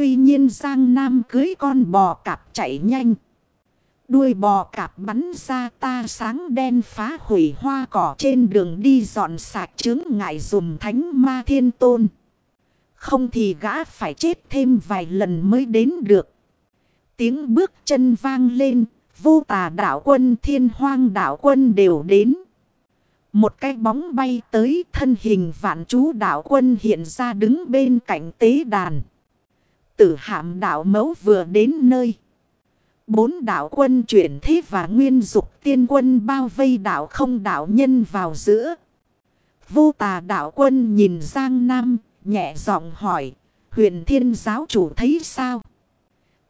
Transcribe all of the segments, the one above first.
Tuy nhiên Giang Nam cưới con bò cạp chạy nhanh. Đuôi bò cạp bắn ra ta sáng đen phá hủy hoa cỏ trên đường đi dọn sạch chứng ngại dùm thánh ma thiên tôn. Không thì gã phải chết thêm vài lần mới đến được. Tiếng bước chân vang lên, vô tà đảo quân thiên hoang đảo quân đều đến. Một cái bóng bay tới thân hình vạn chú đảo quân hiện ra đứng bên cạnh tế đàn. Tử hạm đảo mẫu vừa đến nơi. Bốn đảo quân chuyển thế và nguyên dục tiên quân bao vây đảo không đảo nhân vào giữa. Vô tà đảo quân nhìn Giang Nam, nhẹ giọng hỏi, huyền thiên giáo chủ thấy sao?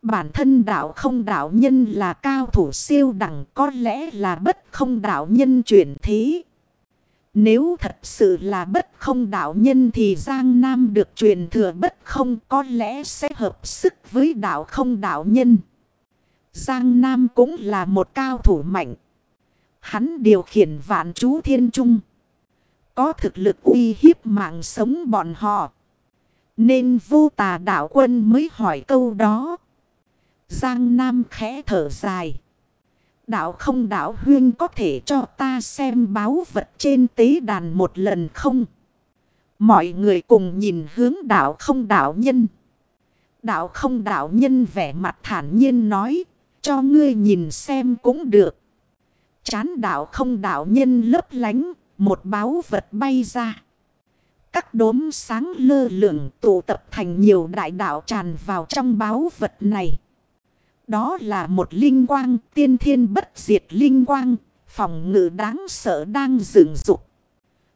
Bản thân đạo không đạo nhân là cao thủ siêu đẳng có lẽ là bất không đạo nhân chuyển thế. Nếu thật sự là bất không đạo nhân thì Giang Nam được truyền thừa bất không có lẽ sẽ hợp sức với đạo không đạo nhân. Giang Nam cũng là một cao thủ mạnh. Hắn điều khiển vạn chú thiên trung. Có thực lực uy hiếp mạng sống bọn họ. Nên vô tà đạo quân mới hỏi câu đó. Giang Nam khẽ thở dài. Đạo không đạo huyên có thể cho ta xem báo vật trên tế đàn một lần không? Mọi người cùng nhìn hướng đạo không đạo nhân. Đạo không đạo nhân vẻ mặt thản nhiên nói. Cho ngươi nhìn xem cũng được. Chán đạo không đạo nhân lấp lánh. Một báo vật bay ra. Các đốm sáng lơ lửng tụ tập thành nhiều đại đạo tràn vào trong báo vật này. Đó là một linh quang, tiên thiên bất diệt linh quang. Phòng ngự đáng sợ đang dựng dục.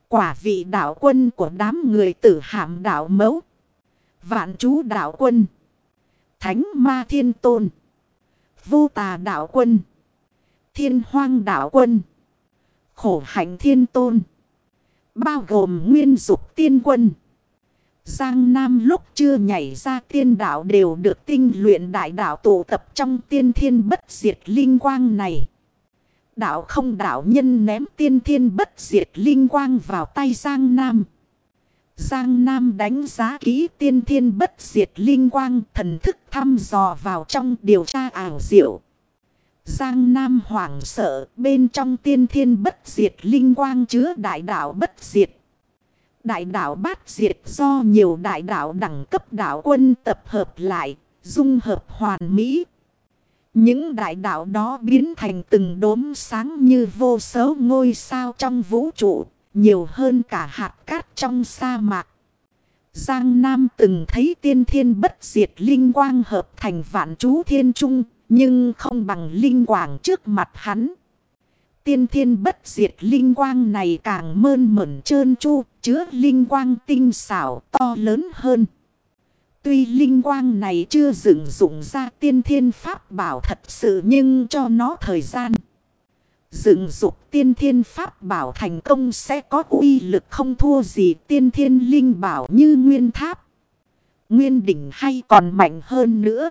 Quả vị đạo quân của đám người tử hàm đạo mẫu. Vạn chú đạo quân. Thánh ma thiên tôn. Vô tà đạo quân. Thiên hoang đạo quân. Khổ hạnh thiên tôn. Bao gồm nguyên dục tiên quân. Giang Nam lúc chưa nhảy ra tiên đạo đều được tinh luyện đại đạo tụ tập trong tiên thiên bất diệt linh quang này. Đạo không đạo nhân ném tiên thiên bất diệt linh quang vào tay Giang Nam. Giang Nam đánh giá kỹ tiên thiên bất diệt linh quang, thần thức thăm dò vào trong điều tra ảo diệu. Giang Nam hoảng sợ, bên trong tiên thiên bất diệt linh quang chứa đại đạo bất diệt. Đại đạo bát diệt do nhiều đại đạo đẳng cấp đạo quân tập hợp lại, dung hợp hoàn mỹ. Những đại đạo đó biến thành từng đốm sáng như vô số ngôi sao trong vũ trụ, nhiều hơn cả hạt cát trong sa mạc. Giang Nam từng thấy tiên thiên bất diệt linh quang hợp thành vạn chú thiên trung, nhưng không bằng linh quang trước mặt hắn. Tiên thiên bất diệt linh quang này càng mơn mẩn trơn chu, chứa linh quang tinh xảo to lớn hơn. Tuy linh quang này chưa dựng dụng ra tiên thiên pháp bảo thật sự nhưng cho nó thời gian. Dựng dục tiên thiên pháp bảo thành công sẽ có uy lực không thua gì tiên thiên linh bảo như nguyên tháp. Nguyên đỉnh hay còn mạnh hơn nữa.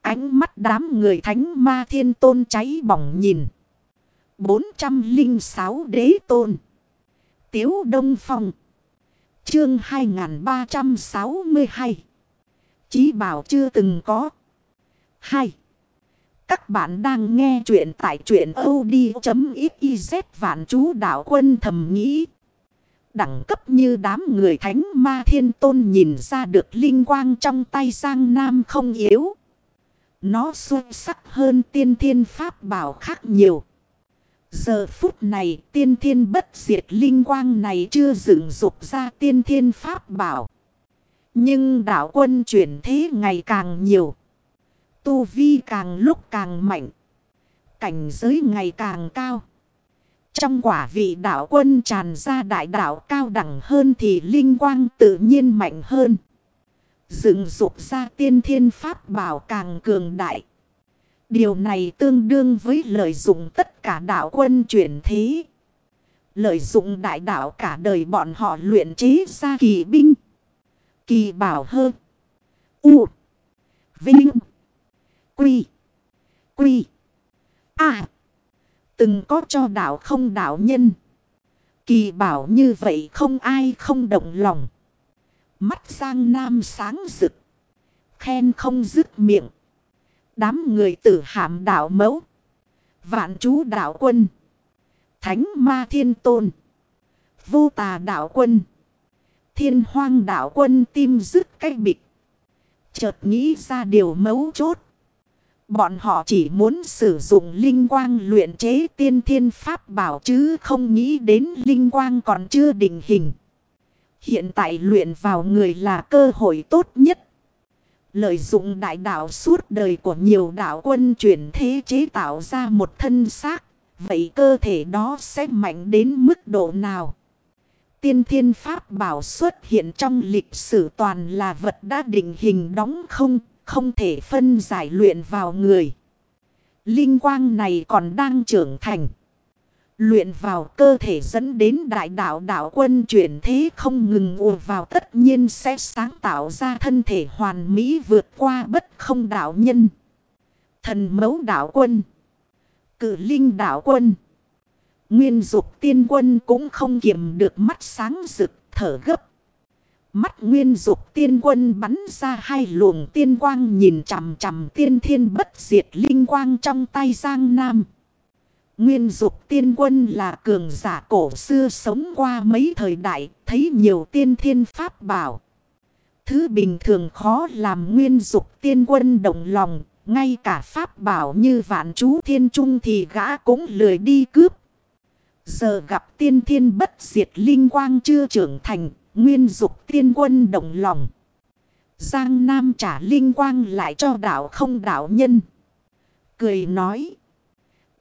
Ánh mắt đám người thánh ma thiên tôn cháy bỏng nhìn. 406 đế tôn. Tiếu Đông Phong. Chương 2362. Chí bảo chưa từng có. 2. Các bạn đang nghe chuyện tại chuyện od.xyz vạn chú đạo quân thầm nghĩ. Đẳng cấp như đám người thánh ma thiên tôn nhìn ra được linh quang trong tay sang nam không yếu. Nó xuất sắc hơn tiên thiên pháp bảo khác nhiều. Giờ phút này tiên thiên bất diệt linh quang này chưa dựng dục ra tiên thiên pháp bảo. Nhưng đạo quân chuyển thế ngày càng nhiều. Tu vi càng lúc càng mạnh. Cảnh giới ngày càng cao. Trong quả vị đạo quân tràn ra đại đạo cao đẳng hơn thì linh quang tự nhiên mạnh hơn. Dựng dục ra tiên thiên pháp bảo càng cường đại. Điều này tương đương với lợi dụng tất cả đạo quân chuyển thế. Lợi dụng đại đạo cả đời bọn họ luyện chế ra kỳ binh. Kỳ bảo hơn. U. Vinh. Quy. Quy. À. Từng có cho đạo không đạo nhân. Kỳ bảo như vậy không ai không động lòng. Mắt sang nam sáng rực. khen không dứt miệng. Đám người tử hàm đạo mẫu. Vạn chú đạo quân. Thánh ma thiên tôn. Vô tà đạo quân. Thiên hoang đạo quân tim dứt cách bịch. Chợt nghĩ ra điều mấu chốt. Bọn họ chỉ muốn sử dụng linh quang luyện chế tiên thiên pháp bảo chứ không nghĩ đến linh quang còn chưa định hình. Hiện tại luyện vào người là cơ hội tốt nhất. Lợi dụng đại đạo suốt đời của nhiều đạo quân chuyển thế chế tạo ra một thân xác. Vậy cơ thể đó sẽ mạnh đến mức độ nào? Tiên thiên pháp bảo xuất hiện trong lịch sử toàn là vật đã định hình đóng không, không thể phân giải luyện vào người. Linh quang này còn đang trưởng thành. Luyện vào cơ thể dẫn đến đại đạo đạo quân chuyển thế không ngừng ùa vào tất nhiên sẽ sáng tạo ra thân thể hoàn mỹ vượt qua bất không đạo nhân. Thần mẫu đạo quân. Cử linh đạo quân. Nguyên dục tiên quân cũng không kiềm được mắt sáng rực thở gấp. Mắt nguyên dục tiên quân bắn ra hai luồng tiên quang nhìn chằm chằm tiên thiên bất diệt linh quang trong tay Giang Nam. Nguyên dục tiên quân là cường giả cổ xưa sống qua mấy thời đại, thấy nhiều tiên thiên pháp bảo. Thứ bình thường khó làm nguyên dục tiên quân động lòng, ngay cả pháp bảo như vạn chú thiên trung thì gã cũng lười đi cướp. Giờ gặp tiên thiên bất diệt linh quang chưa trưởng thành, nguyên dục tiên quân động lòng. Giang Nam trả linh quang lại cho đạo không đạo nhân. Cười nói.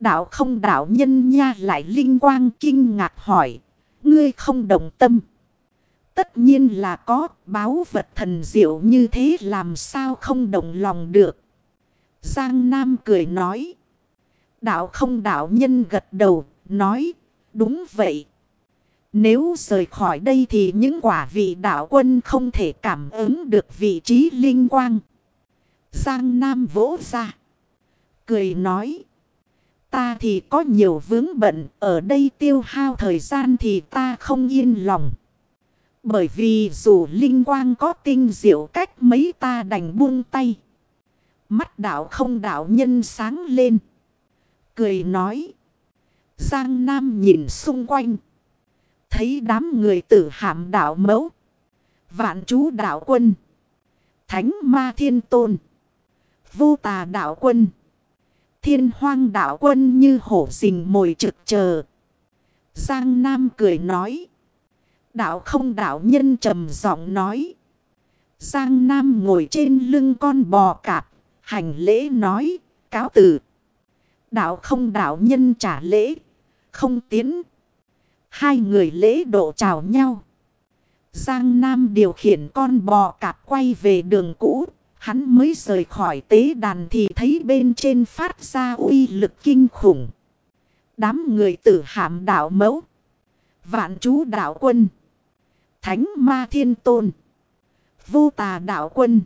Đạo không đạo nhân nha lại linh quang kinh ngạc hỏi. Ngươi không đồng tâm. Tất nhiên là có, báo vật thần diệu như thế làm sao không đồng lòng được. Giang Nam cười nói. Đạo không đạo nhân gật đầu, nói, Đúng vậy. Nếu rời khỏi đây thì những quả vị đạo quân không thể cảm ứng được vị trí linh quang. Giang Nam vỗ ra. Cười nói. Ta thì có nhiều vướng bận. Ở đây tiêu hao thời gian thì ta không yên lòng. Bởi vì dù linh quang có tinh diệu cách mấy ta đành buông tay. Mắt đạo không đạo nhân sáng lên. Cười nói. Giang Nam nhìn xung quanh. Thấy đám người tử hàm đạo mẫu. Vạn chú đạo quân. Thánh ma thiên tôn. Vô tà đạo quân. Thiên hoang đạo quân như hổ rình mồi trực chờ. Giang Nam cười nói. Đạo không đạo nhân trầm giọng nói. Giang Nam ngồi trên lưng con bò cạp. Hành lễ nói. Cáo tử. Đạo không đạo nhân trả lễ, không tiến. Hai người lễ độ chào nhau. Giang Nam điều khiển con bò cạp quay về đường cũ. Hắn mới rời khỏi tế đàn thì thấy bên trên phát ra uy lực kinh khủng. Đám người tử hàm đạo mẫu. Vạn chú đạo quân. Thánh ma thiên tôn. Vô tà đạo quân.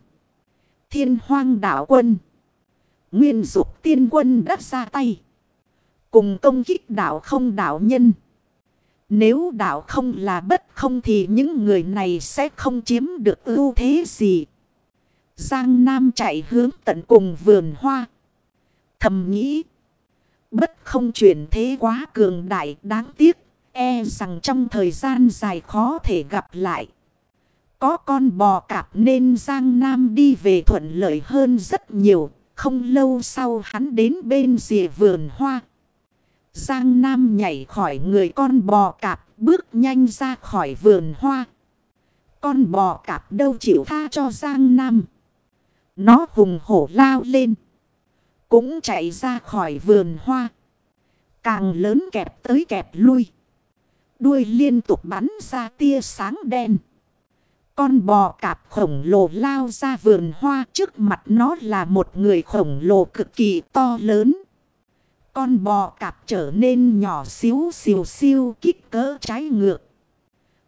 Thiên hoang đạo quân. Nguyên dục tiên quân đất ra tay. Cùng công kích đạo không đạo nhân. Nếu đạo không là bất không thì những người này sẽ không chiếm được ưu thế gì. Giang Nam chạy hướng tận cùng vườn hoa. Thầm nghĩ. Bất không chuyển thế quá cường đại, đáng tiếc. E rằng trong thời gian dài khó thể gặp lại. Có con bò cạp nên Giang Nam đi về thuận lợi hơn rất nhiều. Không lâu sau hắn đến bên rìa vườn hoa. Giang Nam nhảy khỏi người con bò cạp, bước nhanh ra khỏi vườn hoa. Con bò cạp đâu chịu tha cho Giang Nam. Nó hùng hổ lao lên. Cũng chạy ra khỏi vườn hoa. Càng lớn kẹp tới kẹp lui. Đuôi liên tục bắn ra tia sáng đen. Con bò cạp khổng lồ lao ra vườn hoa trước mặt nó là một người khổng lồ cực kỳ to lớn. Con bò cạp trở nên nhỏ xíu xìu xiu kích cỡ trái ngược.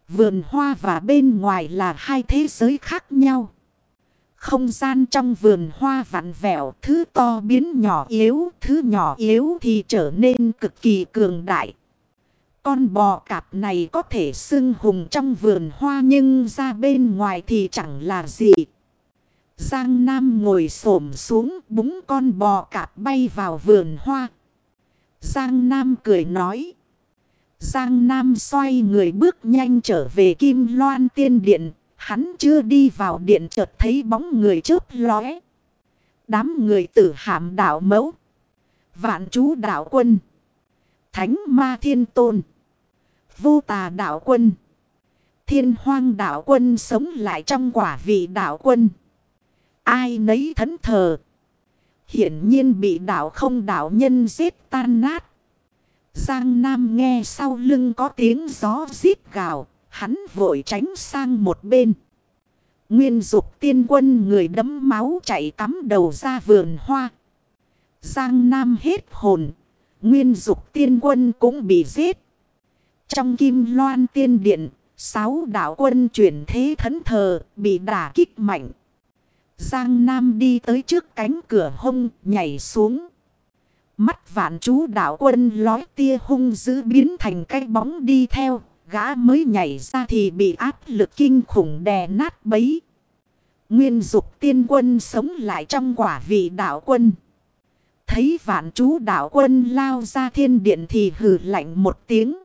Vườn hoa và bên ngoài là hai thế giới khác nhau. Không gian trong vườn hoa vặn vẹo, thứ to biến nhỏ yếu, thứ nhỏ yếu thì trở nên cực kỳ cường đại. Con bò cạp này có thể xưng hùng trong vườn hoa nhưng ra bên ngoài thì chẳng là gì. Giang Nam ngồi xổm xuống búng con bò cạp bay vào vườn hoa. Giang Nam cười nói. Giang Nam xoay người bước nhanh trở về Kim Loan Tiên Điện. Hắn chưa đi vào điện chợt thấy bóng người chớp lóe. Đám người tử hàm đảo mẫu. Vạn chú đảo quân. Thánh ma thiên tôn. Vô tà đảo quân. Thiên hoang đảo quân sống lại trong quả vị đảo quân. Ai nấy thẫn thờ. Hiển nhiên bị đảo không đảo nhân giết tan nát. Giang Nam nghe sau lưng có tiếng gió rít gào. Hắn vội tránh sang một bên. Nguyên dục tiên quân người đấm máu chạy tắm đầu ra vườn hoa. Giang Nam hết hồn. Nguyên dục tiên quân cũng bị giết. Trong kim loan tiên điện, sáu đạo quân chuyển thế thấn thờ, bị đả kích mạnh. Giang Nam đi tới trước cánh cửa hông, nhảy xuống. Mắt vạn chú đạo quân lói tia hung dữ biến thành cái bóng đi theo. Gã mới nhảy ra thì bị áp lực kinh khủng đè nát bấy. Nguyên dục tiên quân sống lại trong quả vị đạo quân. Thấy vạn chú đạo quân lao ra thiên điện thì hử lạnh một tiếng.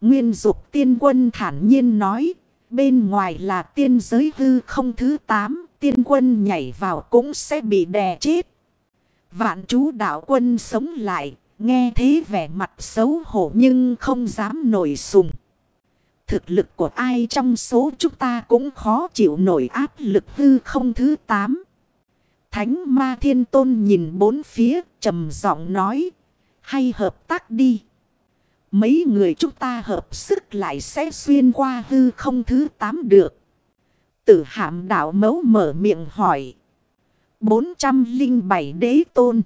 Nguyên dục tiên quân thản nhiên nói. Bên ngoài là tiên giới hư không thứ tám. Tiên quân nhảy vào cũng sẽ bị đè chết. Vạn chú đạo quân sống lại. Nghe thế vẻ mặt xấu hổ nhưng không dám nổi sùng. Thực lực của ai trong số chúng ta cũng khó chịu nổi áp lực hư không thứ tám. Thánh ma thiên tôn nhìn bốn phía, trầm giọng nói. Hay hợp tác đi. Mấy người chúng ta hợp sức lại sẽ xuyên qua hư không thứ tám được. Tử hạm đạo mấu mở miệng hỏi. 407 đế tôn.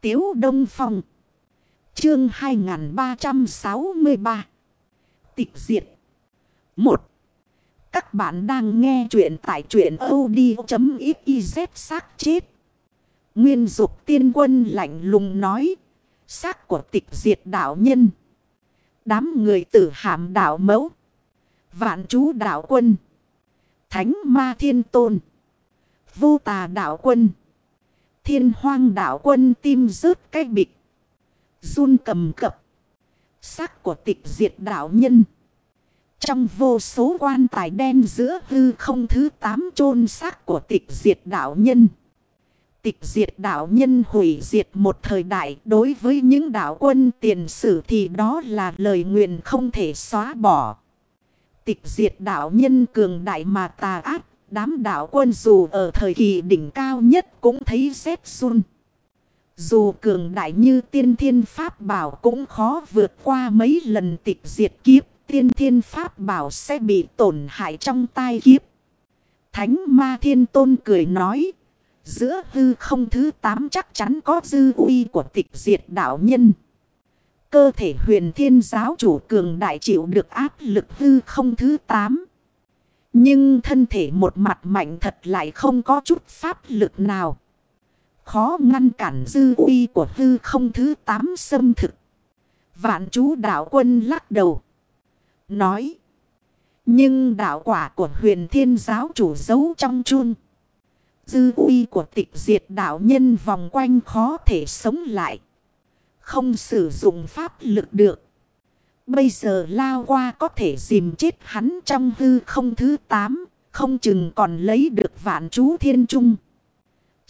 Tiếu Đông Phong. Chương 2363. Tịch diệt. 1. Các bạn đang nghe chuyện tại chuyện od.xyz xác chết. Nguyên dục tiên quân lạnh lùng nói. Xác của tịch diệt đạo nhân. Đám người tử hàm đạo mẫu. Vạn chú đạo quân. Thánh ma thiên tôn. Vô tà đạo quân. Thiên hoang đạo quân tim rớt cái bịch. run cầm cập. Xác của tịch diệt đạo nhân. Trong vô số quan tài đen giữa hư không thứ tám chôn xác của tịch diệt đạo nhân. Tịch diệt đạo nhân hủy diệt một thời đại đối với những đạo quân tiền sử thì đó là lời nguyện không thể xóa bỏ. Tịch diệt đạo nhân cường đại mà tà ác, đám đạo quân dù ở thời kỳ đỉnh cao nhất cũng thấy rét run. Dù cường đại như tiên thiên pháp bảo cũng khó vượt qua mấy lần tịch diệt kiếp, tiên thiên pháp bảo sẽ bị tổn hại trong tai kiếp. Thánh ma thiên tôn cười nói. Giữa hư không thứ tám chắc chắn có dư uy của tịch diệt đạo nhân. Cơ thể huyền thiên giáo chủ cường đại chịu được áp lực hư không thứ tám. Nhưng thân thể một mặt mạnh thật lại không có chút pháp lực nào. Khó ngăn cản dư uy của hư không thứ tám xâm thực. Vạn chú đạo quân lắc đầu, nói. Nhưng đạo quả của huyền thiên giáo chủ giấu trong chun. Dư uy của tịch diệt đạo nhân vòng quanh khó thể sống lại. Không sử dụng pháp lực được. Bây giờ lao qua có thể dìm chết hắn trong hư không thứ tám. Không chừng còn lấy được vạn chú thiên trung.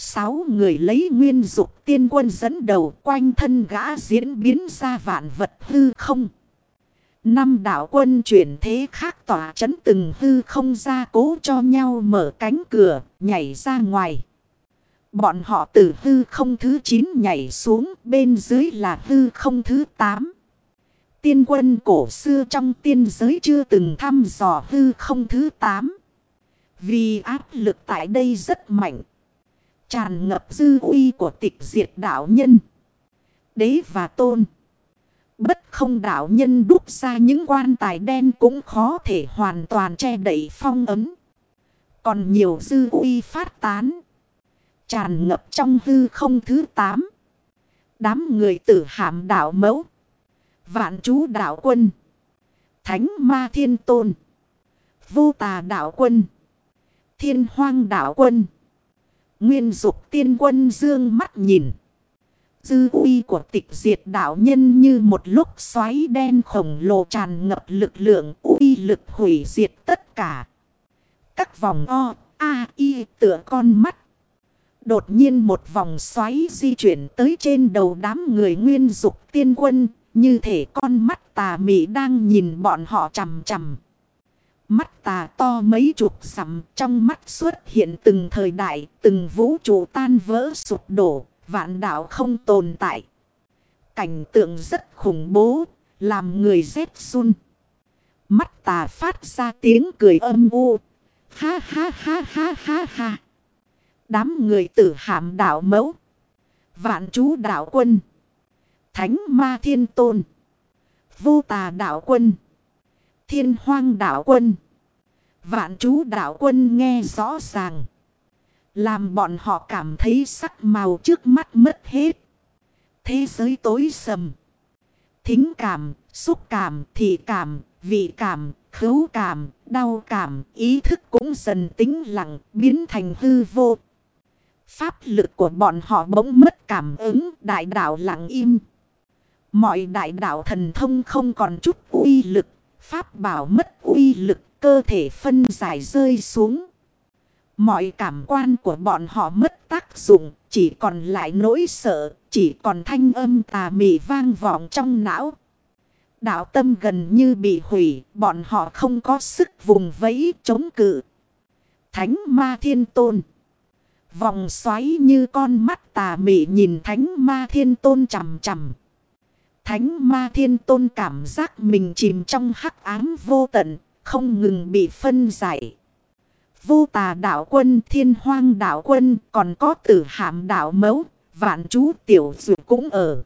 Sáu người lấy nguyên dục tiên quân dẫn đầu quanh thân gã diễn biến ra vạn vật hư không. Năm đạo quân chuyển thế khác tỏa chấn từng hư không ra cố cho nhau mở cánh cửa, nhảy ra ngoài. Bọn họ từ hư không thứ 9 nhảy xuống, bên dưới là hư không thứ 8. Tiên quân cổ xưa trong tiên giới chưa từng thăm dò hư không thứ 8. Vì áp lực tại đây rất mạnh. Tràn ngập dư uy của tịch diệt đạo nhân. Đế và tôn. Bất không đạo nhân đúc ra những quan tài đen cũng khó thể hoàn toàn che đậy phong ấm. Còn nhiều dư uy phát tán. Tràn ngập trong hư không thứ tám. Đám người tử hàm đạo mẫu. Vạn chú đạo quân. Thánh ma thiên tôn. Vô tà đạo quân. Thiên hoang đạo quân. Nguyên dục tiên quân dương mắt nhìn. Dư uy của tịch diệt đạo nhân như một lúc xoáy đen khổng lồ tràn ngập lực lượng uy lực hủy diệt tất cả. Các vòng o, a, y tựa con mắt. Đột nhiên một vòng xoáy di chuyển tới trên đầu đám người nguyên dục tiên quân. Như thể con mắt tà mị đang nhìn bọn họ chầm chầm. Mắt tà to mấy chục sầm trong mắt xuất hiện từng thời đại, từng vũ trụ tan vỡ sụp đổ, vạn đạo không tồn tại. Cảnh tượng rất khủng bố, làm người rét run. Mắt tà phát ra tiếng cười âm u. Ha ha ha ha ha ha. Đám người tử hàm đạo mẫu. Vạn chú đạo quân. Thánh ma thiên tôn. Vô tà đạo quân. Thiên hoang đạo quân. Vạn chú đạo quân nghe rõ ràng. Làm bọn họ cảm thấy sắc màu trước mắt mất hết. Thế giới tối sầm. Thính cảm, xúc cảm, thị cảm, vị cảm, khấu cảm, đau cảm, ý thức cũng dần tính lặng, biến thành hư vô. Pháp lực của bọn họ bỗng mất cảm ứng, đại đạo lặng im. Mọi đại đạo thần thông không còn chút uy lực, pháp bảo mất uy lực, cơ thể phân giải rơi xuống. Mọi cảm quan của bọn họ mất tác dụng, chỉ còn lại nỗi sợ, chỉ còn thanh âm tà mị vang vọng trong não. Đạo tâm gần như bị hủy, bọn họ không có sức vùng vẫy chống cự. Thánh ma thiên tôn. Vòng xoáy như con mắt tà mị nhìn thánh ma thiên tôn chầm chầm. Thánh ma thiên tôn cảm giác mình chìm trong hắc ám vô tận, không ngừng bị phân giải. Vô tà đạo quân, thiên hoang đạo quân, còn có tử hàm đạo mấu, vạn chú tiểu dụ cũng ở.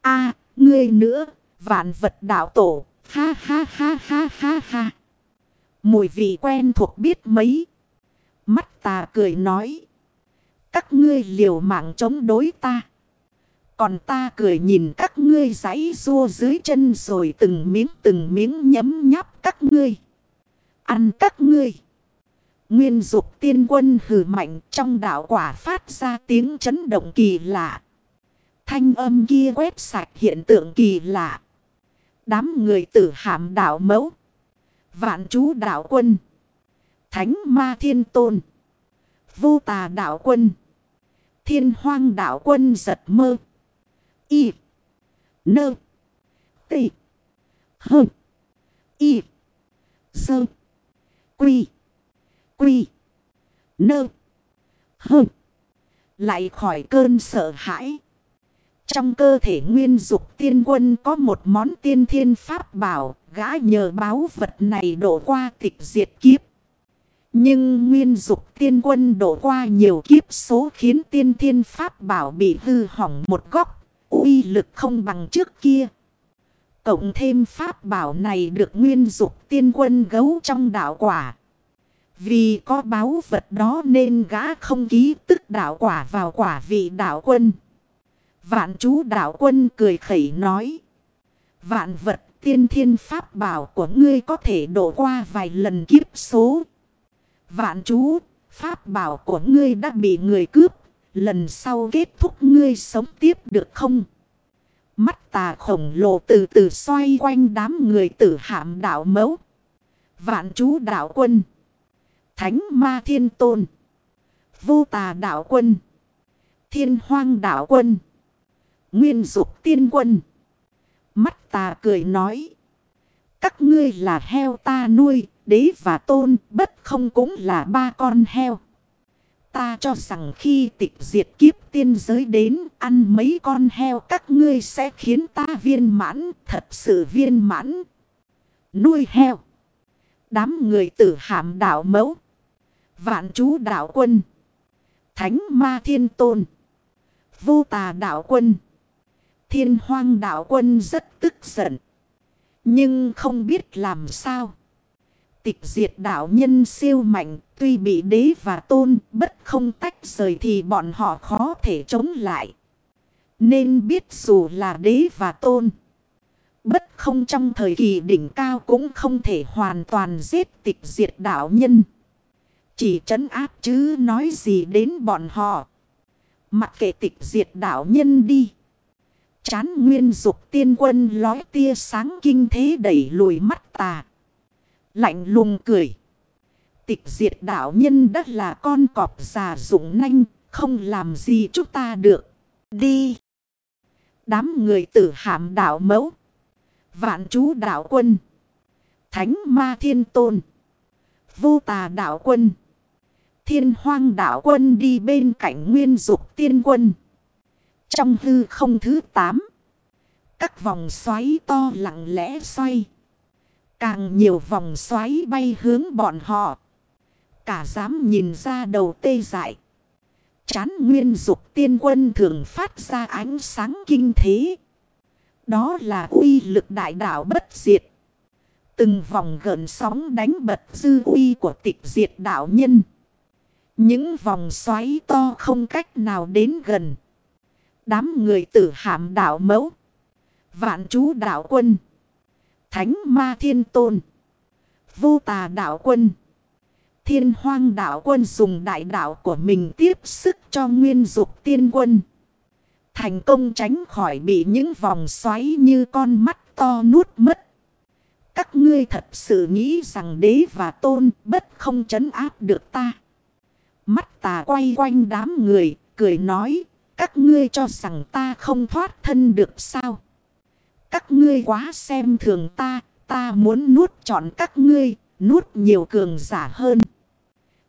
a ngươi nữa, vạn vật đạo tổ, ha ha ha ha ha ha. Mùi vị quen thuộc biết mấy. Mắt tà cười nói. Các ngươi liều mạng chống đối ta. Còn ta cười nhìn các ngươi giấy rua dưới chân rồi từng miếng từng miếng nhấm nháp các ngươi. Ăn các ngươi. Nguyên dục tiên quân hử mạnh trong đạo quả phát ra tiếng chấn động kỳ lạ. Thanh âm kia quét sạch hiện tượng kỳ lạ. Đám người tử hàm đạo mẫu. Vạn chú đạo quân. Thánh ma thiên tôn. Vô tà đạo quân. Thiên hoang đạo quân giật mơ. Y. Nơ. Tị. Hơ. Y. Sơ. Quy. Quy. Nơ. Hơ. Lại khỏi cơn sợ hãi. Trong cơ thể nguyên dục tiên quân có một món tiên thiên pháp bảo, gã nhờ báo vật này đổ qua tịch diệt kiếp. Nhưng nguyên dục tiên quân đổ qua nhiều kiếp số khiến tiên thiên pháp bảo bị hư hỏng một góc, uy lực không bằng trước kia. Cộng thêm pháp bảo này được nguyên dục tiên quân gấu trong đạo quả. Vì có báo vật đó nên gã không ký tức đạo quả vào quả vị đạo quân. Vạn chú đạo quân cười khẩy nói. Vạn vật tiên thiên pháp bảo của ngươi có thể đổ qua vài lần kiếp số. Vạn chú, pháp bảo của ngươi đã bị người cướp. Lần sau kết thúc ngươi sống tiếp được không? Mắt tà khổng lồ từ từ xoay quanh đám người tử hạm đạo mẫu. Vạn chú đạo quân. Thánh ma thiên tôn. Vô tà đạo quân. Thiên hoang đạo quân. Nguyên dục tiên quân. Mắt tà cười nói. Các ngươi là heo ta nuôi, đế và tôn, bất không cũng là ba con heo. Ta cho rằng khi tịch diệt kiếp tiên giới đến, ăn mấy con heo các ngươi sẽ khiến ta viên mãn, thật sự viên mãn. Nuôi heo. Đám người tử hàm đạo mẫu. Vạn chú đạo quân. Thánh ma thiên tôn. Vô tà đạo quân. Thiên hoang đạo quân rất tức giận. Nhưng không biết làm sao. Tịch diệt đạo nhân siêu mạnh. Tuy bị đế và tôn bất không tách rời thì bọn họ khó thể chống lại. Nên biết dù là đế và tôn. Bất không trong thời kỳ đỉnh cao cũng không thể hoàn toàn giết tịch diệt đạo nhân. Chỉ trấn áp chứ nói gì đến bọn họ. Mặc kệ tịch diệt đạo nhân đi. Chán nguyên dục tiên quân lói tia sáng kinh thế đẩy lùi mắt tà. Lạnh lùng cười. Tịch diệt đạo nhân đất là con cọp già dụng nanh, không làm gì chúng ta được. Đi. Đám người tử hàm đạo mẫu. Vạn chú đạo quân. Thánh ma thiên tôn. Vô tà đạo quân. Thiên hoang đạo quân đi bên cạnh nguyên dục tiên quân. Trong hư không thứ tám Các vòng xoáy to lặng lẽ xoay. Càng nhiều vòng xoáy bay hướng bọn họ. Cả dám nhìn ra đầu tê dại. Chán nguyên dục tiên quân thường phát ra ánh sáng kinh thế. Đó là uy lực đại đạo bất diệt. Từng vòng gợn sóng đánh bật dư uy của tịch diệt đạo nhân. Những vòng xoáy to không cách nào đến gần. Đám người tử hàm đạo mẫu. Vạn chú đạo quân. Thánh ma thiên tôn. Vô tà đạo quân. Thiên hoang đạo quân dùng đại đạo của mình tiếp sức cho nguyên dục tiên quân. Thành công tránh khỏi bị những vòng xoáy như con mắt to nuốt mất. Các ngươi thật sự nghĩ rằng đế và tôn bất không chấn áp được ta. Mắt tà quay quanh đám người, cười nói, các ngươi cho rằng ta không thoát thân được sao? Các ngươi quá xem thường ta, ta muốn nuốt trọn các ngươi, nuốt nhiều cường giả hơn.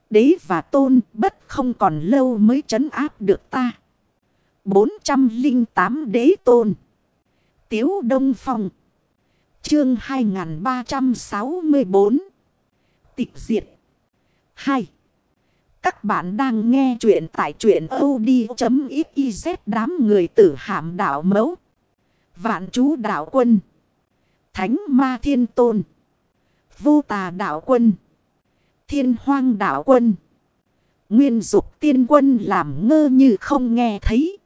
Đế và tôn bất không còn lâu mới trấn áp được ta. 408 đế tôn. Tiếu Đông Phong. Chương 2364. Tịch diệt. 2. Các bạn đang nghe chuyện tại chuyện od.xyz đám người tử hàm đảo mấu. Vạn chú đảo quân. Thánh ma thiên tôn. Vô tà đảo quân. Thiên hoang đảo quân. Nguyên dục tiên quân làm ngơ như không nghe thấy.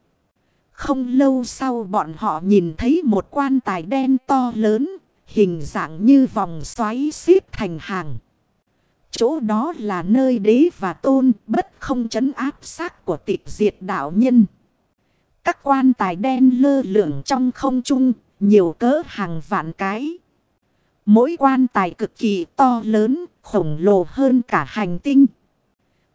Không lâu sau bọn họ nhìn thấy một quan tài đen to lớn. Hình dạng như vòng xoáy xếp thành hàng. Chỗ đó là nơi đế và tôn bất không chấn áp xác của tịch diệt đạo nhân. Các quan tài đen lơ lửng trong không trung, nhiều cỡ hàng vạn cái. Mỗi quan tài cực kỳ to lớn, khổng lồ hơn cả hành tinh.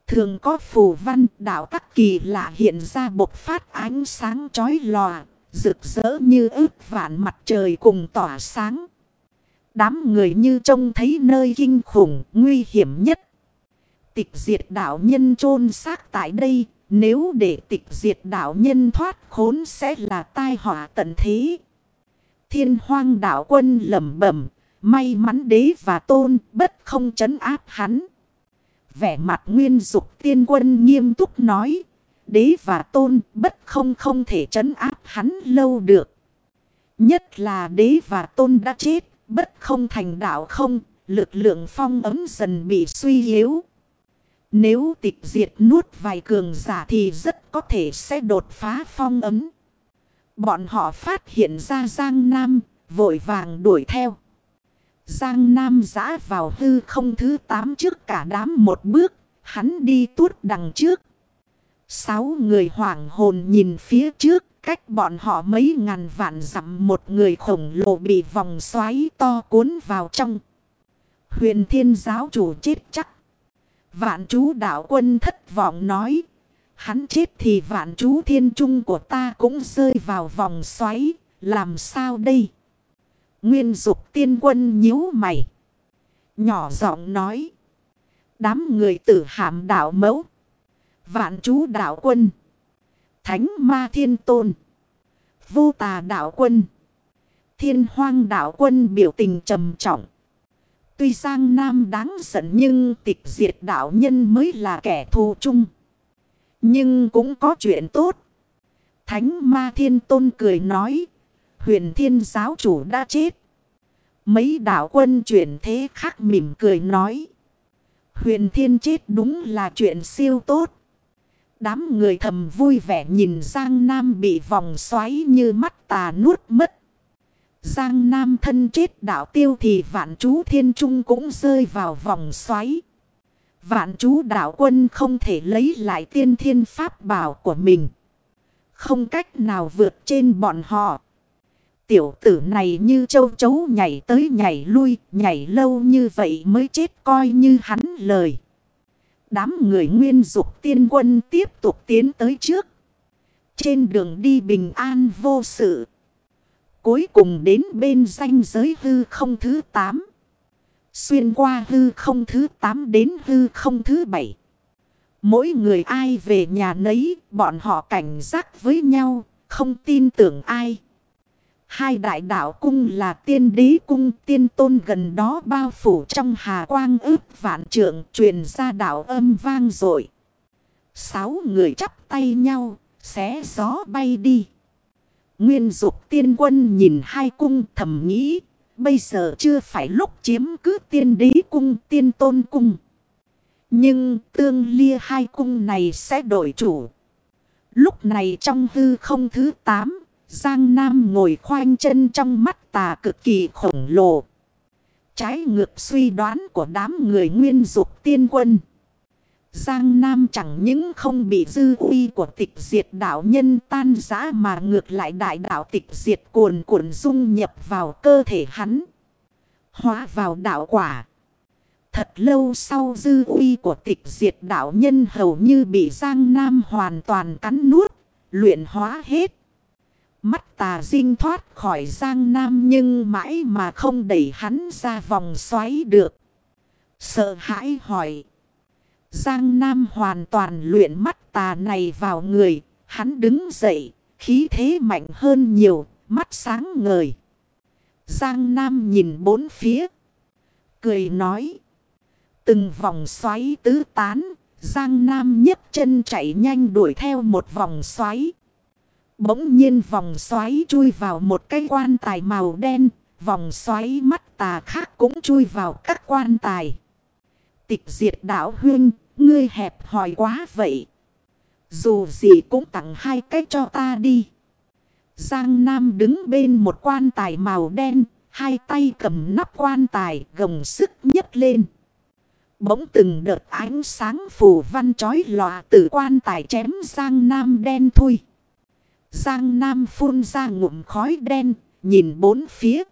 Thường có phù văn đạo các kỳ lạ hiện ra bộc phát ánh sáng chói lòa, rực rỡ như ước vạn mặt trời cùng tỏa sáng. Đám người như trông thấy nơi kinh khủng, nguy hiểm nhất. Tịch diệt đạo nhân chôn xác tại đây, nếu để tịch diệt đạo nhân thoát khốn sẽ là tai họa tận thế. Thiên hoang đạo quân lầm bẩm may mắn đế và tôn bất không chấn áp hắn. Vẻ mặt nguyên dục tiên quân nghiêm túc nói, đế và tôn bất không không thể chấn áp hắn lâu được. Nhất là đế và tôn đã chết, bất không thành đạo không, lực lượng phong ấm dần bị suy yếu. Nếu tịch diệt nuốt vài cường giả thì rất có thể sẽ đột phá phong ấm. Bọn họ phát hiện ra Giang Nam, vội vàng đuổi theo. Giang Nam giã vào hư không thứ tám trước cả đám một bước, hắn đi tuốt đằng trước. Sáu người hoảng hồn nhìn phía trước, cách bọn họ mấy ngàn vạn dặm một người khổng lồ bị vòng xoáy to cuốn vào trong. Huyền thiên giáo chủ chết chắc. Vạn chú đạo quân thất vọng nói. Hắn chết thì vạn chú thiên trung của ta cũng rơi vào vòng xoáy. Làm sao đây? Nguyên dục tiên quân nhíu mày. Nhỏ giọng nói. Đám người tử hàm đạo mẫu. Vạn chú đạo quân. Thánh ma thiên tôn. Vô tà đạo quân. Thiên hoang đạo quân biểu tình trầm trọng. Tuy Giang Nam đáng giận nhưng tịch diệt đạo nhân mới là kẻ thù chung. Nhưng cũng có chuyện tốt. Thánh ma thiên tôn cười nói. Huyền thiên giáo chủ đã chết. Mấy đạo quân chuyển thế khác mỉm cười nói. Huyền thiên chết đúng là chuyện siêu tốt. Đám người thầm vui vẻ nhìn Giang Nam bị vòng xoáy như mắt tà nuốt mất. Giang Nam thân chết đạo tiêu thì vạn chú thiên trung cũng rơi vào vòng xoáy. Vạn chú đạo quân không thể lấy lại tiên thiên pháp bảo của mình. Không cách nào vượt trên bọn họ. Tiểu tử này như châu chấu nhảy tới nhảy lui, nhảy lâu như vậy mới chết coi như hắn lời. Đám người nguyên dục tiên quân tiếp tục tiến tới trước. Trên đường đi bình an vô sự. Cuối cùng đến bên danh giới hư không thứ 8. Xuyên qua hư không thứ 8 đến hư không thứ 7. Mỗi người ai về nhà nấy, bọn họ cảnh giác với nhau, không tin tưởng ai. Hai đại đạo cung là tiên đế cung tiên tôn gần đó bao phủ trong hà quang ước vạn trượng truyền ra đạo âm vang dội Sáu người chắp tay nhau, xé gió bay đi. Nguyên dục tiên quân nhìn hai cung thầm nghĩ, bây giờ chưa phải lúc chiếm cứ tiên đế cung tiên tôn cung. Nhưng tương lia hai cung này sẽ đổi chủ. Lúc này trong hư không thứ 8, Giang Nam ngồi khoanh chân trong mắt tà cực kỳ khổng lồ. Trái ngược suy đoán của đám người nguyên dục tiên quân. Giang Nam chẳng những không bị dư uy của tịch diệt đạo nhân tan giã mà ngược lại đại đạo tịch diệt cuồn cuộn dung nhập vào cơ thể hắn. Hóa vào đạo quả. Thật lâu sau dư uy của tịch diệt đạo nhân hầu như bị Giang Nam hoàn toàn cắn nuốt, luyện hóa hết. Mắt tà dinh thoát khỏi Giang Nam nhưng mãi mà không đẩy hắn ra vòng xoáy được. Sợ hãi hỏi. Giang Nam hoàn toàn luyện mắt tà này vào người. Hắn đứng dậy, khí thế mạnh hơn nhiều, mắt sáng ngời. Giang Nam nhìn bốn phía. Cười nói. Từng vòng xoáy tứ tán. Giang Nam nhấc chân chạy nhanh đuổi theo một vòng xoáy. Bỗng nhiên vòng xoáy chui vào một cái quan tài màu đen. Vòng xoáy mắt tà khác cũng chui vào các quan tài. Tịch diệt đảo huyên, ngươi hẹp hòi quá vậy. Dù gì cũng tặng hai cái cho ta đi. Giang Nam đứng bên một quan tài màu đen, hai tay cầm nắp quan tài gồng sức nhấc lên. Bỗng từng đợt ánh sáng phù văn chói lòa từ quan tài chém Giang Nam đen thui. Giang Nam phun ra ngụm khói đen, nhìn bốn phía.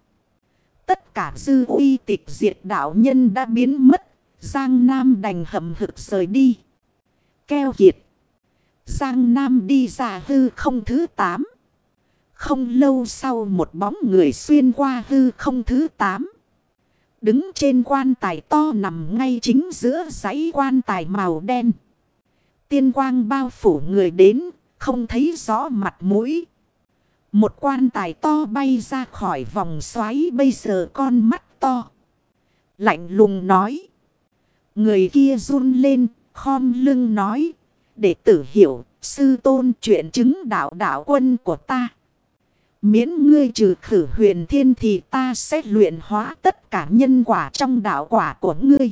Tất cả dư uy tịch diệt đạo nhân đã biến mất. Giang Nam đành hậm hực rời đi. Keo kiệt. Giang Nam đi ra hư không thứ 8. Không lâu sau một bóng người xuyên qua hư không thứ 8. Đứng trên quan tài to nằm ngay chính giữa dãy quan tài màu đen. Tiên quang bao phủ người đến, không thấy rõ mặt mũi. Một quan tài to bay ra khỏi vòng xoáy, bây giờ con mắt to. Lạnh lùng nói. Người kia run lên, khom lưng nói. Để tử hiểu, sư tôn chuyện chứng đạo đạo quân của ta. Miễn ngươi trừ khử huyền thiên thì ta sẽ luyện hóa tất cả nhân quả trong đạo quả của ngươi.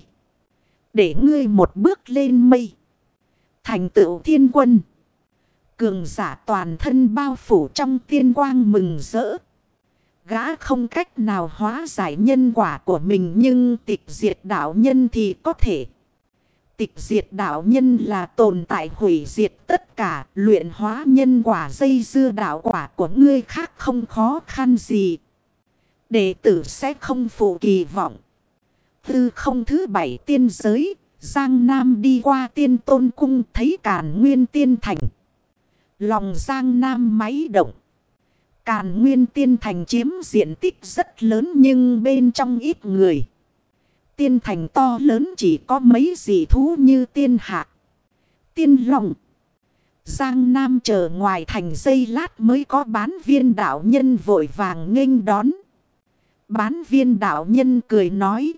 Để ngươi một bước lên mây. Thành tựu thiên quân. Cường giả toàn thân bao phủ trong tiên quang mừng rỡ. Gã không cách nào hóa giải nhân quả của mình nhưng tịch diệt đạo nhân thì có thể. Tịch diệt đạo nhân là tồn tại hủy diệt tất cả luyện hóa nhân quả dây dưa đạo quả của ngươi khác không khó khăn gì. Đệ tử sẽ không phụ kỳ vọng. Tư không thứ bảy tiên giới, Giang Nam đi qua tiên tôn cung thấy càn nguyên tiên thành. Lòng Giang Nam máy động. Càn nguyên tiên thành chiếm diện tích rất lớn nhưng bên trong ít người. Tiên thành to lớn chỉ có mấy dị thú như tiên hạ, tiên lòng. Giang Nam chờ ngoài thành dây lát mới có bán viên đạo nhân vội vàng nghênh đón. Bán viên đạo nhân cười nói.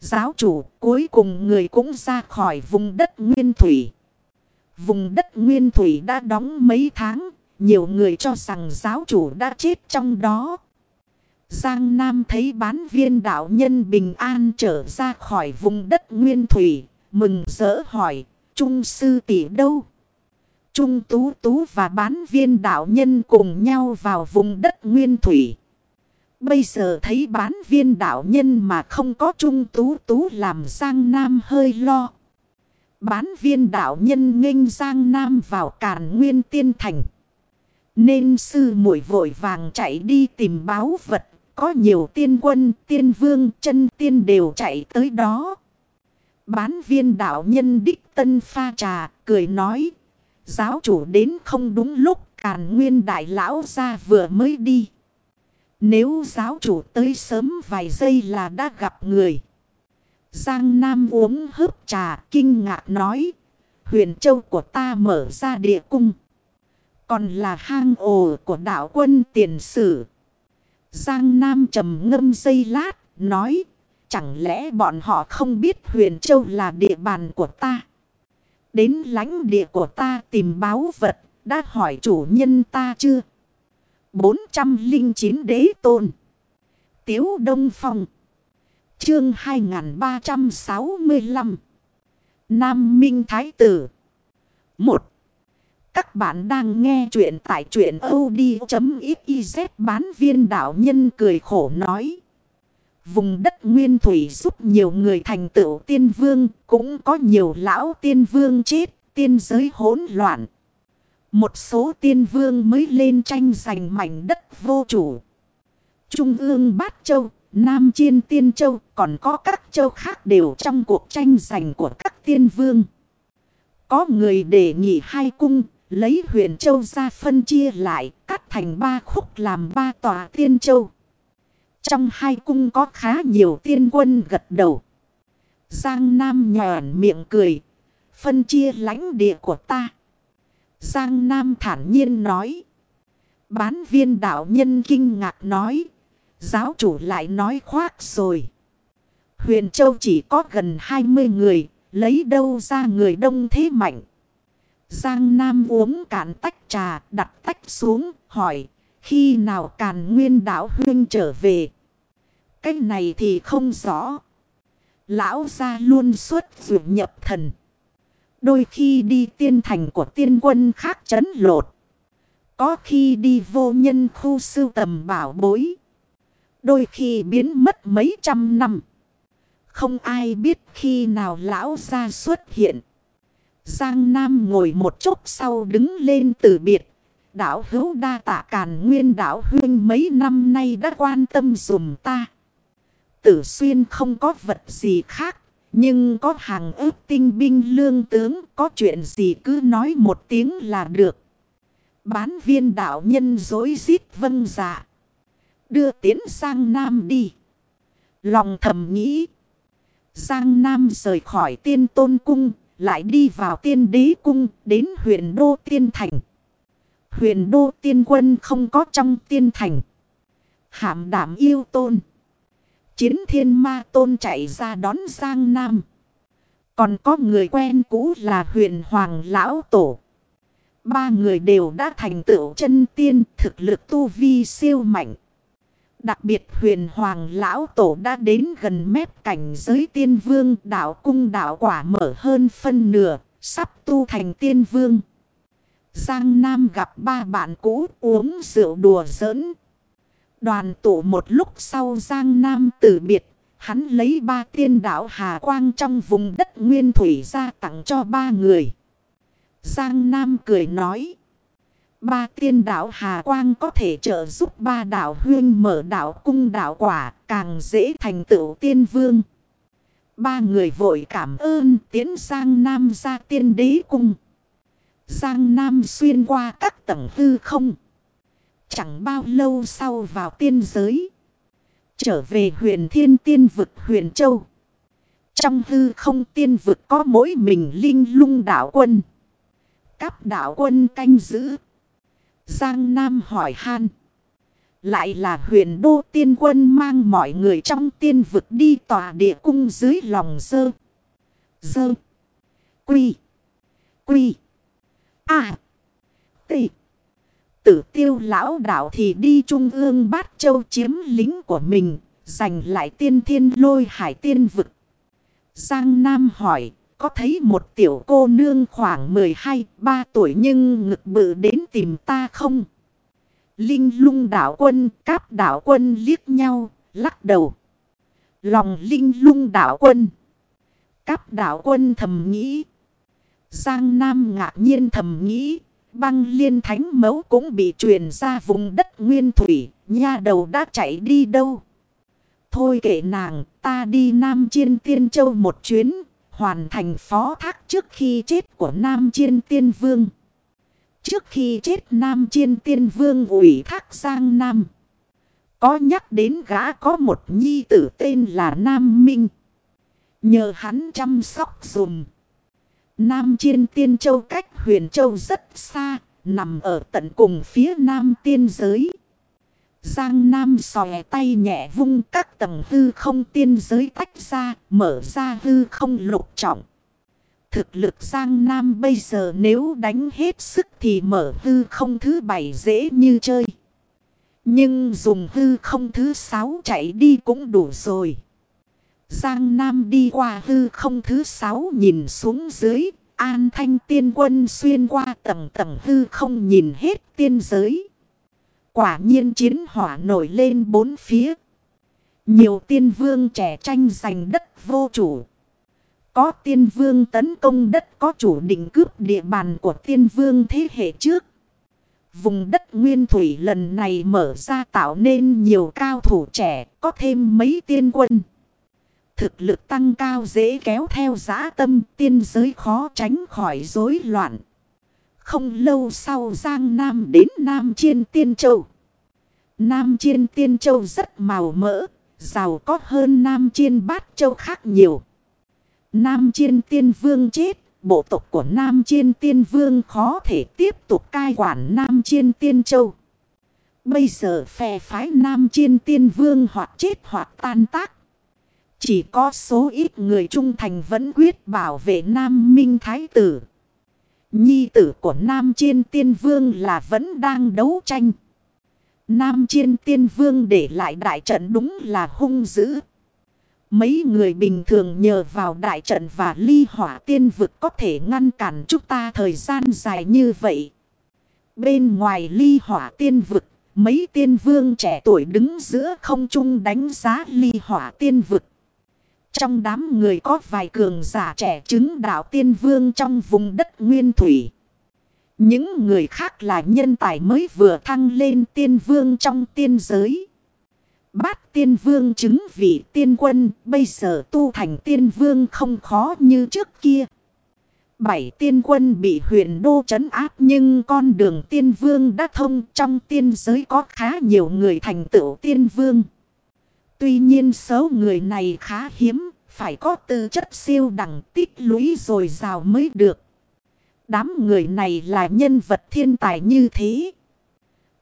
Giáo chủ cuối cùng người cũng ra khỏi vùng đất nguyên thủy. Vùng đất nguyên thủy đã đóng mấy tháng. Nhiều người cho rằng giáo chủ đã chết trong đó. Giang Nam thấy bán viên đạo nhân bình an trở ra khỏi vùng đất nguyên thủy. Mừng rỡ hỏi. Trung sư tỷ đâu? Trung tú tú và bán viên đạo nhân cùng nhau vào vùng đất nguyên thủy. Bây giờ thấy bán viên đạo nhân mà không có trung tú tú làm Giang Nam hơi lo. Bán viên đạo nhân nghênh Giang Nam vào càn nguyên tiên thành. Nên sư muội vội vàng chạy đi tìm báo vật. Có nhiều tiên quân, tiên vương, chân tiên đều chạy tới đó. Bán viên đạo nhân đích tân pha trà, cười nói. Giáo chủ đến không đúng lúc, càn nguyên đại lão ra vừa mới đi. Nếu giáo chủ tới sớm vài giây là đã gặp người. Giang Nam uống hớp trà kinh ngạc nói. Huyền châu của ta mở ra địa cung. Còn là hang ổ của đạo quân tiền sử. Giang Nam trầm ngâm dây lát, nói. Chẳng lẽ bọn họ không biết huyền châu là địa bàn của ta? Đến lãnh địa của ta tìm báo vật, đã hỏi chủ nhân ta chưa? 409 đế tôn. Tiếu Đông Phong. Chương 2365. Nam Minh Thái Tử. 1. Các bạn đang nghe chuyện tại chuyện od.xyz bán viên đạo nhân cười khổ nói. Vùng đất nguyên thủy giúp nhiều người thành tựu tiên vương, cũng có nhiều lão tiên vương chết, tiên giới hỗn loạn. Một số tiên vương mới lên tranh giành mảnh đất vô chủ. Trung ương Bát Châu, Nam Chiên Tiên Châu, còn có các châu khác đều trong cuộc tranh giành của các tiên vương. Có người đề nghị hai cung, lấy huyện châu ra phân chia lại, cắt thành ba khúc làm ba tòa tiên châu. Trong hai cung có khá nhiều tiên quân gật đầu. Giang Nam nhòn miệng cười, phân chia lãnh địa của ta. Giang Nam thản nhiên nói. Bán viên đạo nhân kinh ngạc nói. Giáo chủ lại nói khoác rồi. Huyền Châu chỉ có gần 20 người. Lấy đâu ra người đông thế mạnh. Giang Nam uống cạn tách trà, đặt tách xuống, hỏi. Khi nào càn nguyên đạo huyên trở về. Cái này thì không rõ. Lão gia luôn xuất vượt nhập thần. Đôi khi đi tiên thành của tiên quân khác chấn lột. Có khi đi vô nhân khu sưu tầm bảo bối. Đôi khi biến mất mấy trăm năm. Không ai biết khi nào lão ra xuất hiện. Giang Nam ngồi một chút sau đứng lên từ biệt. Đảo hữu đa tạ càn nguyên đảo huyên mấy năm nay đã quan tâm dùm ta. Tử xuyên không có vật gì khác, nhưng có hàng ước tinh binh lương tướng, có chuyện gì cứ nói một tiếng là được. Bán viên đạo nhân dối rít vâng dạ. Đưa tiến sang Nam đi. Lòng thầm nghĩ. Giang Nam rời khỏi tiên tôn cung. Lại đi vào tiên đế cung, đến huyện Đô Tiên Thành. Huyện Đô Tiên Quân không có trong tiên thành. Hàm đảm yêu tôn. Chiến thiên ma tôn chạy ra đón Giang Nam. Còn có người quen cũ là huyền hoàng lão tổ. Ba người đều đã thành tựu chân tiên, thực lực tu vi siêu mạnh. Đặc biệt huyền hoàng lão tổ đã đến gần mép cảnh giới tiên vương đạo cung đạo quả mở hơn phân nửa, sắp tu thành tiên vương. Giang Nam gặp ba bạn cũ uống rượu đùa giỡn, Đoàn tụ một lúc sau Giang Nam tử biệt. Hắn lấy ba tiên đảo Hà Quang trong vùng đất nguyên thủy ra tặng cho ba người. Giang Nam cười nói. Ba tiên đảo Hà Quang có thể trợ giúp ba đảo huyên mở đảo cung đảo quả, càng dễ thành tựu tiên vương. Ba người vội cảm ơn tiến sang Nam ra tiên đế cung. Giang Nam xuyên qua các tầng hư không. Chẳng bao lâu sau vào tiên giới. Trở về huyền thiên tiên vực huyền châu. Trong hư không tiên vực có mỗi mình linh lung đảo quân. Cắp đảo quân canh giữ. Giang Nam hỏi han. Lại là huyền đô tiên quân mang mọi người trong tiên vực đi tòa địa cung dưới lòng dơ. Dơ. Quy. Quy. À. Tị. Tử tiêu lão đạo thì đi trung ương bát châu chiếm lính của mình, giành lại tiên thiên lôi hải tiên vực. Giang Nam hỏi, có thấy một tiểu cô nương khoảng 12-3 tuổi nhưng ngực bự đến tìm ta không? Linh lung đảo quân, cáp đảo quân liếc nhau, lắc đầu. Lòng linh lung đảo quân. Cáp đảo quân thầm nghĩ. Giang Nam ngạc nhiên thầm nghĩ. Băng liên thánh mẫu cũng bị truyền ra vùng đất nguyên thủy. Nha đầu đã chạy đi đâu? Thôi kệ nàng, ta đi Nam Chiên Tiên Châu một chuyến, hoàn thành phó thác trước khi chết của Nam Chiên Tiên Vương. Trước khi chết Nam Chiên Tiên Vương ủy thác Giang Nam. Có nhắc đến gã có một nhi tử tên là Nam Minh. Nhờ hắn chăm sóc dùm. Nam Chiên Tiên Châu cách huyền Châu rất xa, nằm ở tận cùng phía Nam Tiên Giới. Giang Nam sòe tay nhẹ vung các tầng hư không tiên giới tách ra, mở ra hư không lục trọng. Thực lực Giang Nam bây giờ nếu đánh hết sức thì mở hư không thứ bảy dễ như chơi. Nhưng dùng hư không thứ sáu chạy đi cũng đủ rồi. Giang Nam đi qua hư không thứ sáu nhìn xuống dưới. An thanh tiên quân xuyên qua tầng tầng hư không nhìn hết tiên giới. Quả nhiên chiến hỏa nổi lên bốn phía. Nhiều tiên vương trẻ tranh giành đất vô chủ. Có tiên vương tấn công đất có chủ định cướp địa bàn của tiên vương thế hệ trước. Vùng đất nguyên thủy lần này mở ra tạo nên nhiều cao thủ trẻ, có thêm mấy tiên quân. Thực lực tăng cao dễ kéo theo giã tâm tiên giới khó tránh khỏi rối loạn. Không lâu sau Giang Nam đến Nam Chiên Tiên Châu. Nam Chiên Tiên Châu rất màu mỡ, giàu có hơn Nam Chiên Bát Châu khác nhiều. Nam Chiên Tiên Vương chết, bộ tộc của Nam Chiên Tiên Vương khó thể tiếp tục cai quản Nam Chiên Tiên Châu. Bây giờ phe phái Nam Chiên Tiên Vương hoặc chết hoặc tan tác. Chỉ có số ít người trung thành vẫn quyết bảo vệ Nam Minh Thái Tử. Nhi tử của Nam Chiên Tiên Vương là vẫn đang đấu tranh. Nam Chiên Tiên Vương để lại đại trận đúng là hung dữ. Mấy người bình thường nhờ vào đại trận và ly hỏa tiên vực có thể ngăn cản chúng ta thời gian dài như vậy. Bên ngoài ly hỏa tiên vực, mấy tiên vương trẻ tuổi đứng giữa không trung đánh giá ly hỏa tiên vực. Trong đám người có vài cường giả trẻ chứng đạo tiên vương trong vùng đất nguyên thủy. Những người khác là nhân tài mới vừa thăng lên tiên vương trong tiên giới. Bát tiên vương chứng vị tiên quân, bây giờ tu thành tiên vương không khó như trước kia. Bảy tiên quân bị huyện đô trấn áp nhưng con đường tiên vương đã thông, trong tiên giới có khá nhiều người thành tựu tiên vương. Tuy nhiên số người này khá hiếm, phải có tư chất siêu đẳng tích lũy rồi rào mới được. Đám người này là nhân vật thiên tài như thế.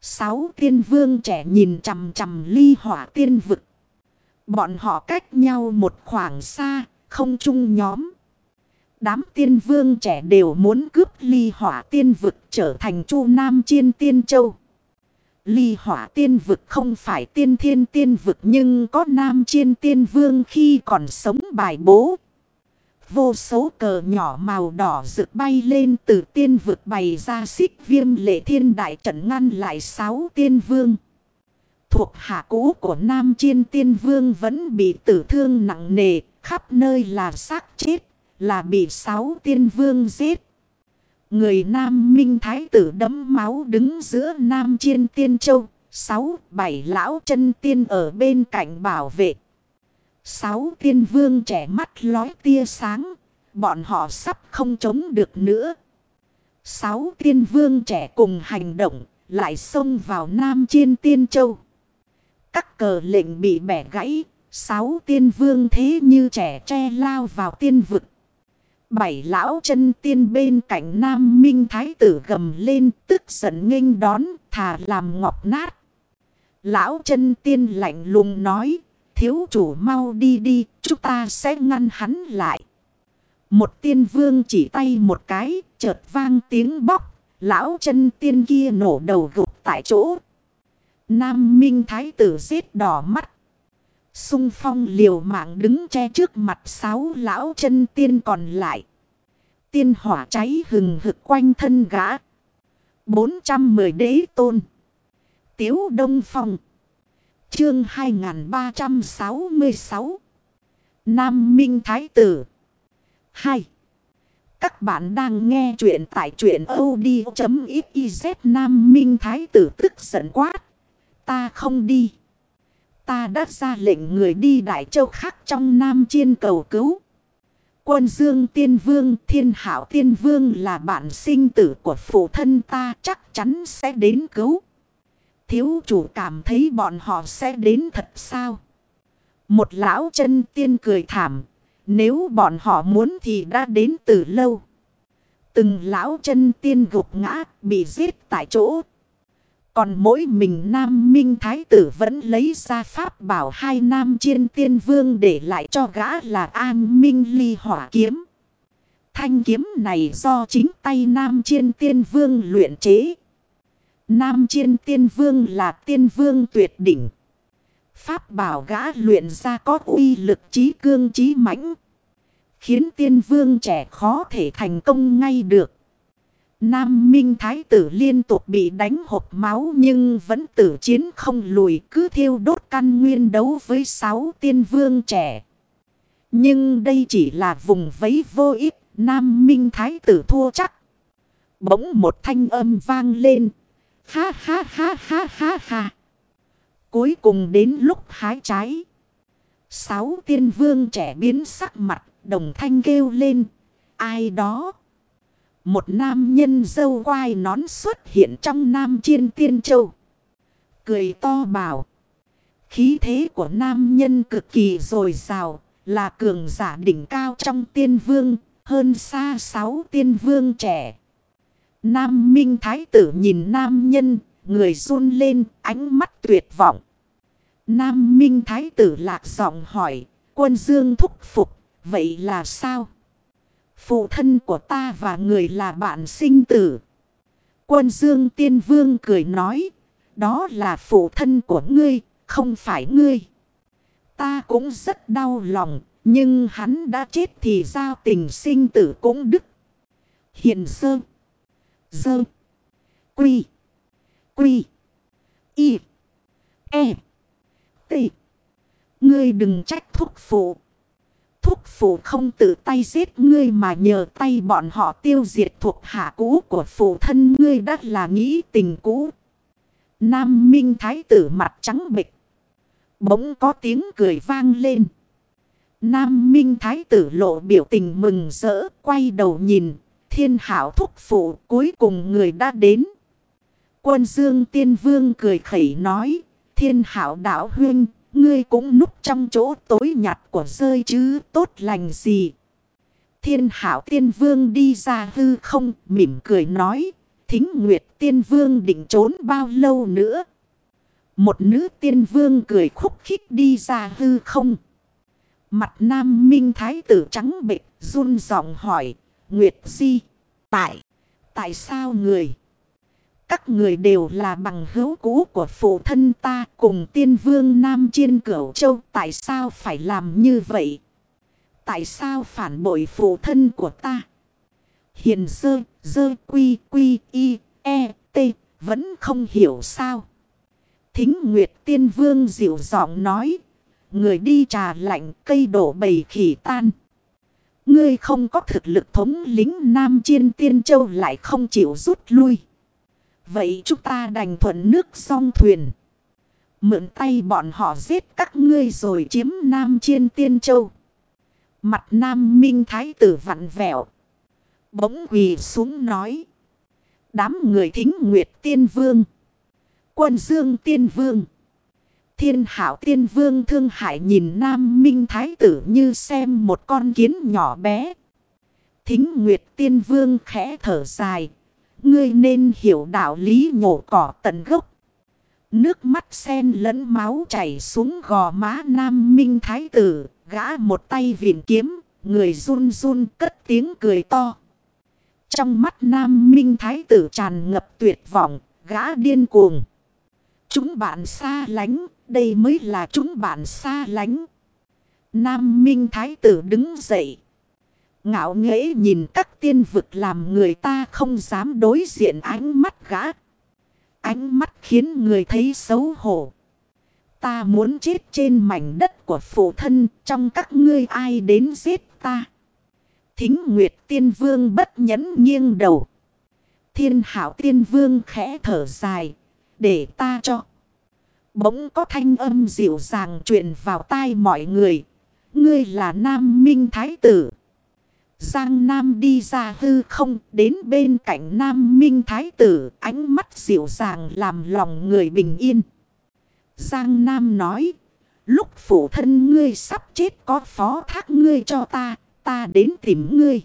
Sáu tiên vương trẻ nhìn chằm chằm ly hỏa tiên vực. Bọn họ cách nhau một khoảng xa, không chung nhóm. Đám tiên vương trẻ đều muốn cướp ly hỏa tiên vực trở thành chu nam chiên tiên châu. Ly hỏa tiên vực không phải tiên thiên tiên vực nhưng có nam chiên tiên vương khi còn sống bài bố. Vô số cờ nhỏ màu đỏ rực bay lên từ tiên vực bày ra xích viêm lệ thiên đại trận ngăn lại sáu tiên vương. Thuộc hạ cũ của Nam Chiên Tiên Vương vẫn bị tử thương nặng nề, khắp nơi là xác chết, là bị sáu tiên vương giết. Người Nam Minh Thái tử đấm máu đứng giữa Nam Chiên Tiên Châu, sáu bảy lão chân tiên ở bên cạnh bảo vệ. Sáu tiên vương trẻ mắt lói tia sáng. Bọn họ sắp không chống được nữa. Sáu tiên vương trẻ cùng hành động. Lại xông vào Nam Chiên Tiên Châu. Các cờ lệnh bị bẻ gãy. Sáu tiên vương thế như trẻ tre lao vào tiên vực. Bảy lão chân tiên bên cạnh Nam Minh Thái tử gầm lên tức giận nghênh đón thà làm ngọc nát. Lão chân tiên lạnh lùng nói thiếu chủ mau đi đi, chúng ta sẽ ngăn hắn lại. Một tiên vương chỉ tay một cái, chợt vang tiếng bóc, lão chân tiên kia nổ đầu gục tại chỗ. Nam Minh Thái tử giết đỏ mắt. Xung phong liều mạng đứng che trước mặt sáu lão chân tiên còn lại. Tiên hỏa cháy hừng hực quanh thân gã. 410 đế tôn. Tiếu Đông Phong. Chương 2366 Nam Minh Thái Tử 2. Các bạn đang nghe chuyện tại chuyện od.xyz Nam Minh Thái tử tức giận quát. Ta không đi. Ta đã ra lệnh người đi Đại Châu khác trong Nam Chiên cầu cứu. Quân Dương Tiên Vương, Thiên Hảo Tiên Vương là bạn sinh tử của phụ thân ta chắc chắn sẽ đến cứu. Thiếu chủ cảm thấy bọn họ sẽ đến thật sao? Một lão chân tiên cười thảm. Nếu bọn họ muốn thì đã đến từ lâu. Từng lão chân tiên gục ngã, bị giết tại chỗ. Còn mỗi mình Nam Minh Thái tử vẫn lấy ra pháp bảo hai Nam Chiên Tiên Vương để lại cho gã là An Minh Ly Hỏa Kiếm. Thanh kiếm này do chính tay Nam Chiên Tiên Vương luyện chế. Nam Chiên Tiên Vương là tiên vương tuyệt đỉnh. Pháp bảo gã luyện ra có uy lực trí cương trí mãnh. Khiến tiên vương trẻ khó thể thành công ngay được. Nam Minh Thái tử liên tục bị đánh hộp máu nhưng vẫn tử chiến không lùi cứ thiêu đốt căn nguyên đấu với sáu tiên vương trẻ. Nhưng đây chỉ là vùng vấy vô ích, Nam Minh Thái tử thua chắc. Bỗng một thanh âm vang lên. Ha ha ha ha ha ha. Cuối cùng đến lúc hái trái. Sáu tiên vương trẻ biến sắc mặt, đồng thanh kêu lên. Ai đó? Một nam nhân dâu quai nón xuất hiện trong nam chiên tiên châu. Cười to bảo. Khí thế của nam nhân cực kỳ dồi dào, là cường giả đỉnh cao trong tiên vương, hơn xa sáu tiên vương trẻ. Nam Minh Thái tử nhìn nam nhân, người run lên, ánh mắt tuyệt vọng. Nam Minh Thái tử lạc giọng hỏi, quân dương thúc phục, vậy là sao? Phụ thân của ta và người là bạn sinh tử. Quân dương tiên vương cười nói, đó là phụ thân của ngươi, không phải ngươi. Ta cũng rất đau lòng, nhưng hắn đã chết thì giao tình sinh tử cũng đứt. Hiện sơ. Dơ. Quy. Quy. Y. E. T. Ngươi đừng trách thúc phụ. Thúc phụ không tự tay giết ngươi mà nhờ tay bọn họ tiêu diệt thuộc hạ cũ của phụ thân ngươi đã là nghĩ tình cũ. Nam Minh Thái tử mặt trắng bịch. Bỗng có tiếng cười vang lên. Nam Minh Thái tử lộ biểu tình mừng rỡ quay đầu nhìn thiên hảo thúc phụ cuối cùng người đã đến. Quân dương tiên vương cười khẩy nói, thiên hảo đạo huynh, ngươi cũng núp trong chỗ tối nhặt của rơi chứ tốt lành gì. Thiên hảo tiên vương đi ra hư không, mỉm cười nói, thính nguyệt tiên vương định trốn bao lâu nữa. Một nữ tiên vương cười khúc khích đi ra hư không. Mặt nam minh thái tử trắng bệch run giọng hỏi, Nguyệt Di, tại, tại sao người? Các người đều là bằng hữu cũ của phụ thân ta cùng tiên vương Nam Chiên Cửu Châu. Tại sao phải làm như vậy? Tại sao phản bội phụ thân của ta? Hiền dơ, dơ quy quy y, e, t, vẫn không hiểu sao. Thính Nguyệt Tiên Vương dịu giọng nói. Người đi trà lạnh cây đổ bầy khỉ tan. Ngươi không có thực lực thống lính Nam Chiên Tiên Châu lại không chịu rút lui. Vậy chúng ta đành thuận nước song thuyền. Mượn tay bọn họ giết các ngươi rồi chiếm Nam Chiên Tiên Châu. Mặt Nam Minh Thái tử vặn vẹo. Bỗng quỳ xuống nói. Đám người thính Nguyệt Tiên Vương. Quân Dương Tiên Vương. Thiên Hảo Tiên Vương thương hại nhìn Nam Minh Thái tử như xem một con kiến nhỏ bé. Thính Nguyệt Tiên Vương khẽ thở dài. Ngươi nên hiểu đạo lý nhổ cỏ tận gốc. Nước mắt sen lẫn máu chảy xuống gò má Nam Minh Thái tử. Gã một tay viện kiếm. Người run run cất tiếng cười to. Trong mắt Nam Minh Thái tử tràn ngập tuyệt vọng. Gã điên cuồng. Chúng bạn xa lánh. Đây mới là chúng bạn xa lánh. Nam Minh Thái tử đứng dậy. Ngạo nghễ nhìn các tiên vực làm người ta không dám đối diện ánh mắt gã. Ánh mắt khiến người thấy xấu hổ. Ta muốn chết trên mảnh đất của phụ thân, trong các ngươi ai đến giết ta. Thính Nguyệt Tiên Vương bất nhẫn nghiêng đầu. Thiên Hảo Tiên Vương khẽ thở dài. Để ta cho. Bỗng có thanh âm dịu dàng truyền vào tai mọi người. Ngươi là Nam Minh Thái Tử. Giang Nam đi ra hư không đến bên cạnh Nam Minh Thái Tử ánh mắt dịu dàng làm lòng người bình yên. Giang Nam nói, lúc phụ thân ngươi sắp chết có phó thác ngươi cho ta, ta đến tìm ngươi.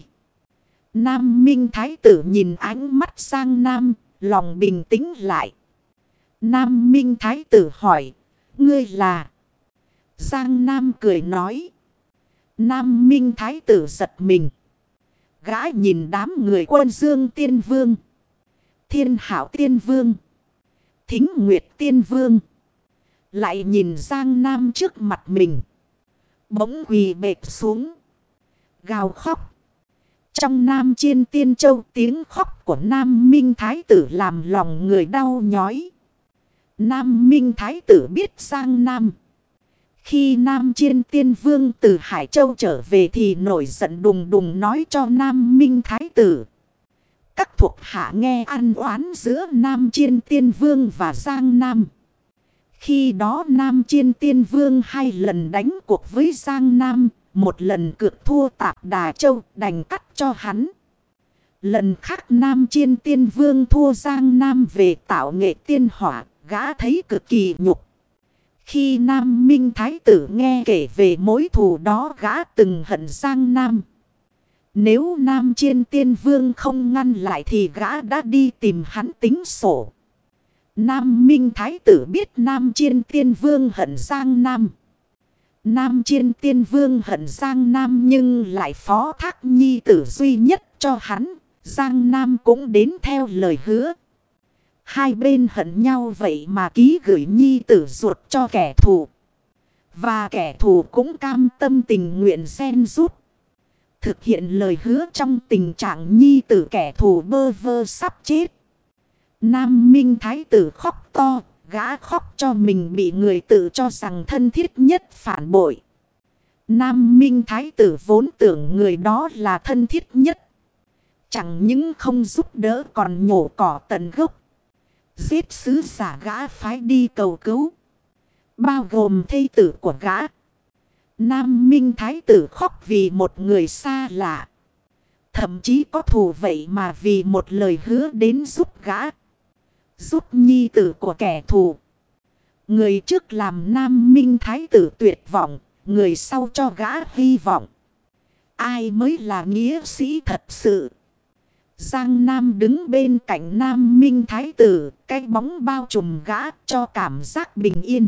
Nam Minh Thái Tử nhìn ánh mắt Giang Nam, lòng bình tĩnh lại. Nam Minh Thái Tử hỏi, ngươi là... Giang Nam cười nói. Nam Minh Thái Tử giật mình. Gã nhìn đám người quân dương tiên vương. Thiên hảo tiên vương. Thính nguyệt tiên vương. Lại nhìn Giang Nam trước mặt mình. Bỗng quỳ bệt xuống. Gào khóc. Trong Nam Chiên Tiên Châu tiếng khóc của Nam Minh Thái Tử làm lòng người đau nhói. Nam Minh Thái Tử biết Giang Nam. Khi Nam Chiên Tiên Vương từ Hải Châu trở về thì nổi giận đùng đùng nói cho Nam Minh Thái Tử. Các thuộc hạ nghe ăn oán giữa Nam Chiên Tiên Vương và Giang Nam. Khi đó Nam Chiên Tiên Vương hai lần đánh cuộc với Giang Nam, một lần cược thua tạp Đà Châu đành cắt cho hắn. Lần khác Nam Chiên Tiên Vương thua Giang Nam về tạo nghệ tiên hỏa, gã thấy cực kỳ nhục. Khi Nam Minh Thái tử nghe kể về mối thù đó gã từng hận Giang Nam. Nếu Nam Chiên Tiên Vương không ngăn lại thì gã đã đi tìm hắn tính sổ. Nam Minh Thái tử biết Nam Chiên Tiên Vương hận Giang Nam. Nam Chiên Tiên Vương hận Giang Nam nhưng lại phó thác nhi tử duy nhất cho hắn. Giang Nam cũng đến theo lời hứa. Hai bên hận nhau vậy mà ký gửi nhi tử ruột cho kẻ thù. Và kẻ thù cũng cam tâm tình nguyện xen rút. Thực hiện lời hứa trong tình trạng nhi tử kẻ thù bơ vơ sắp chết. Nam Minh Thái tử khóc to, gã khóc cho mình bị người tự cho rằng thân thiết nhất phản bội. Nam Minh Thái tử vốn tưởng người đó là thân thiết nhất. Chẳng những không giúp đỡ còn nhổ cỏ tận gốc. Giết sứ giả gã phái đi cầu cứu. Bao gồm thây tử của gã. Nam Minh Thái tử khóc vì một người xa lạ. Thậm chí có thù vậy mà vì một lời hứa đến giúp gã. Giúp nhi tử của kẻ thù. Người trước làm Nam Minh Thái tử tuyệt vọng. Người sau cho gã hy vọng. Ai mới là nghĩa sĩ thật sự. Giang Nam đứng bên cạnh Nam Minh Thái Tử, cái bóng bao trùm gã cho cảm giác bình yên.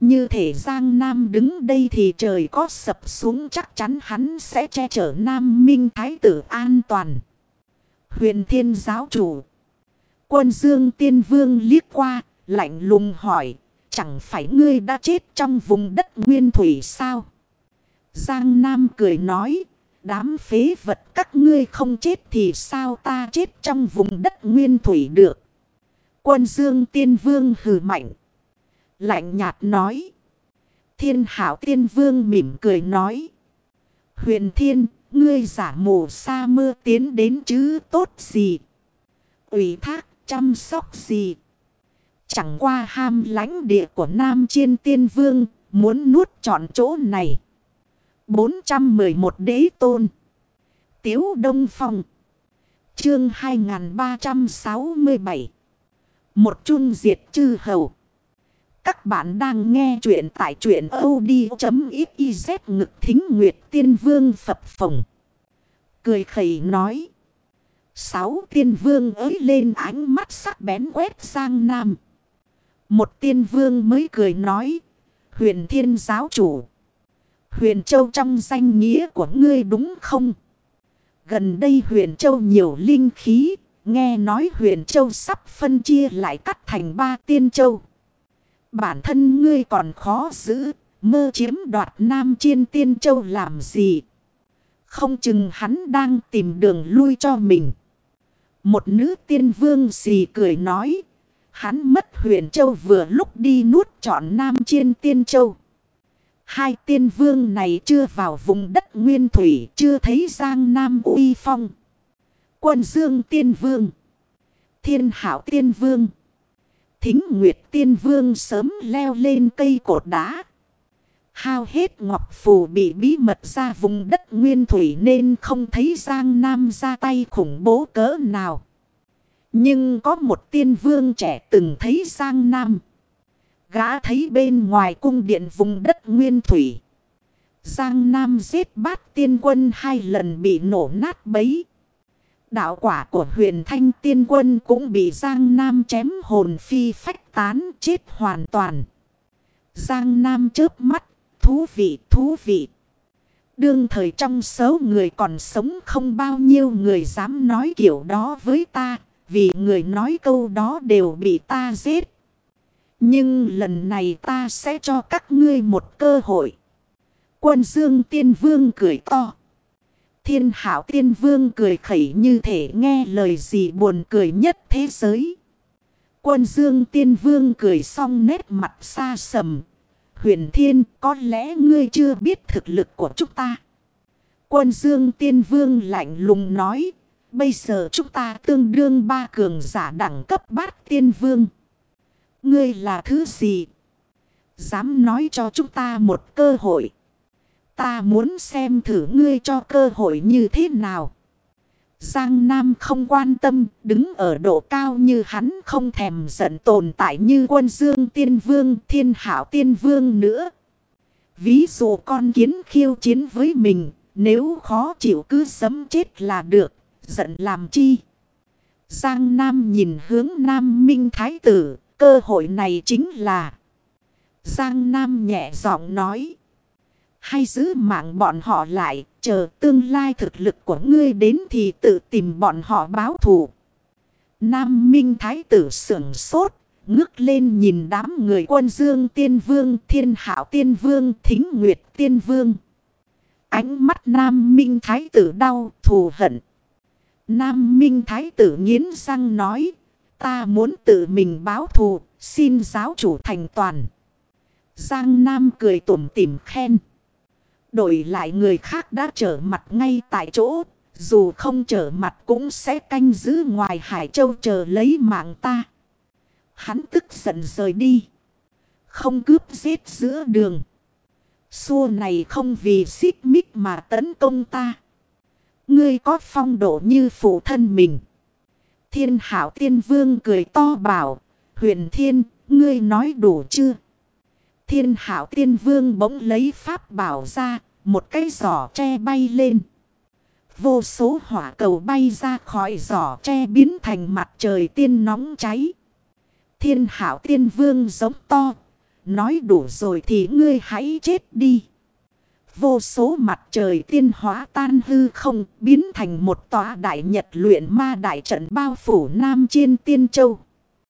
Như thể Giang Nam đứng đây thì trời có sập xuống chắc chắn hắn sẽ che chở Nam Minh Thái Tử an toàn. Huyền Thiên Giáo Chủ Quân Dương Tiên Vương liếc qua, lạnh lùng hỏi, chẳng phải ngươi đã chết trong vùng đất nguyên thủy sao? Giang Nam cười nói, Đám phế vật các ngươi không chết thì sao ta chết trong vùng đất nguyên thủy được. Quân dương tiên vương hừ mạnh. Lạnh nhạt nói. Thiên hảo tiên vương mỉm cười nói. Huyền thiên, ngươi giả mù sa mưa tiến đến chứ tốt gì. ủy thác, chăm sóc gì. Chẳng qua ham lãnh địa của Nam Chiên Tiên Vương, muốn nuốt trọn chỗ này. 411 đế tôn. Tiếu Đông Phong. Chương 2367. Một chung diệt chư hầu. Các bạn đang nghe chuyện tại truyện od.xyz ngực thính nguyệt tiên vương phập phồng. Cười khẩy nói. Sáu tiên vương ới lên ánh mắt sắc bén quét sang nam. Một tiên vương mới cười nói. Huyền thiên giáo chủ. Huyền Châu trong danh nghĩa của ngươi đúng không? Gần đây huyền Châu nhiều linh khí. Nghe nói huyền Châu sắp phân chia lại cắt thành ba tiên Châu. Bản thân ngươi còn khó giữ. Mơ chiếm đoạt Nam Chiên Tiên Châu làm gì? Không chừng hắn đang tìm đường lui cho mình. Một nữ tiên vương xì cười nói. Hắn mất huyền châu vừa lúc đi nuốt trọn Nam Chiên Tiên Châu. Hai tiên vương này chưa vào vùng đất nguyên thủy, chưa thấy Giang Nam uy phong. Quân Dương tiên vương, Thiên Hảo tiên vương, Thính Nguyệt tiên vương sớm leo lên cây cột đá. Hao hết ngọc phù bị bí mật ra vùng đất nguyên thủy nên không thấy Giang Nam ra tay khủng bố cỡ nào. Nhưng có một tiên vương trẻ từng thấy Giang Nam. Gã thấy bên ngoài cung điện vùng đất nguyên thủy. Giang Nam giết bát tiên quân hai lần bị nổ nát bấy. Đạo quả của huyền thanh tiên quân cũng bị Giang Nam chém hồn phi phách tán chết hoàn toàn. Giang Nam chớp mắt, thú vị thú vị. Đương thời trong số người còn sống không bao nhiêu người dám nói kiểu đó với ta, vì người nói câu đó đều bị ta giết. Nhưng lần này ta sẽ cho các ngươi một cơ hội. Quân dương tiên vương cười to. Thiên hảo tiên vương cười khẩy như thể nghe lời gì buồn cười nhất thế giới. Quân dương tiên vương cười xong nét mặt xa sầm. Huyền thiên, có lẽ ngươi chưa biết thực lực của chúng ta. Quân dương tiên vương lạnh lùng nói. Bây giờ chúng ta tương đương ba cường giả đẳng cấp bát tiên vương. Ngươi là thứ gì? Dám nói cho chúng ta một cơ hội. Ta muốn xem thử ngươi cho cơ hội như thế nào. Giang Nam không quan tâm, đứng ở độ cao như hắn không thèm giận tồn tại như quân dương tiên vương, thiên hảo tiên vương nữa. Ví dụ con kiến khiêu chiến với mình, nếu khó chịu cứ sấm chết là được, giận làm chi. Giang Nam nhìn hướng Nam Minh Thái Tử, cơ hội này chính là... Giang Nam nhẹ giọng nói. Hay giữ mạng bọn họ lại, chờ tương lai thực lực của ngươi đến thì tự tìm bọn họ báo thù. Nam Minh Thái tử sưởng sốt, ngước lên nhìn đám người quân dương tiên vương, thiên hảo tiên vương, thính nguyệt tiên vương. Ánh mắt Nam Minh Thái tử đau, thù hận. Nam Minh Thái tử nghiến răng nói, ta muốn tự mình báo thù, xin giáo chủ thành toàn. Giang Nam cười tủm tỉm khen. Đổi lại người khác đã trở mặt ngay tại chỗ. Dù không trở mặt cũng sẽ canh giữ ngoài Hải Châu chờ lấy mạng ta. Hắn tức giận rời đi. Không cướp giết giữa đường. Xua này không vì xích mích mà tấn công ta. Ngươi có phong độ như phụ thân mình. Thiên hảo tiên vương cười to bảo. Huyền thiên, ngươi nói đủ chưa? Thiên hảo tiên vương bỗng lấy pháp bảo ra, một cái giỏ tre bay lên. Vô số hỏa cầu bay ra khỏi giỏ tre biến thành mặt trời tiên nóng cháy. Thiên hảo tiên vương giống to. Nói đủ rồi thì ngươi hãy chết đi. Vô số mặt trời tiên hóa tan hư không, biến thành một tòa đại nhật luyện ma đại trận bao phủ Nam Chiên Tiên Châu.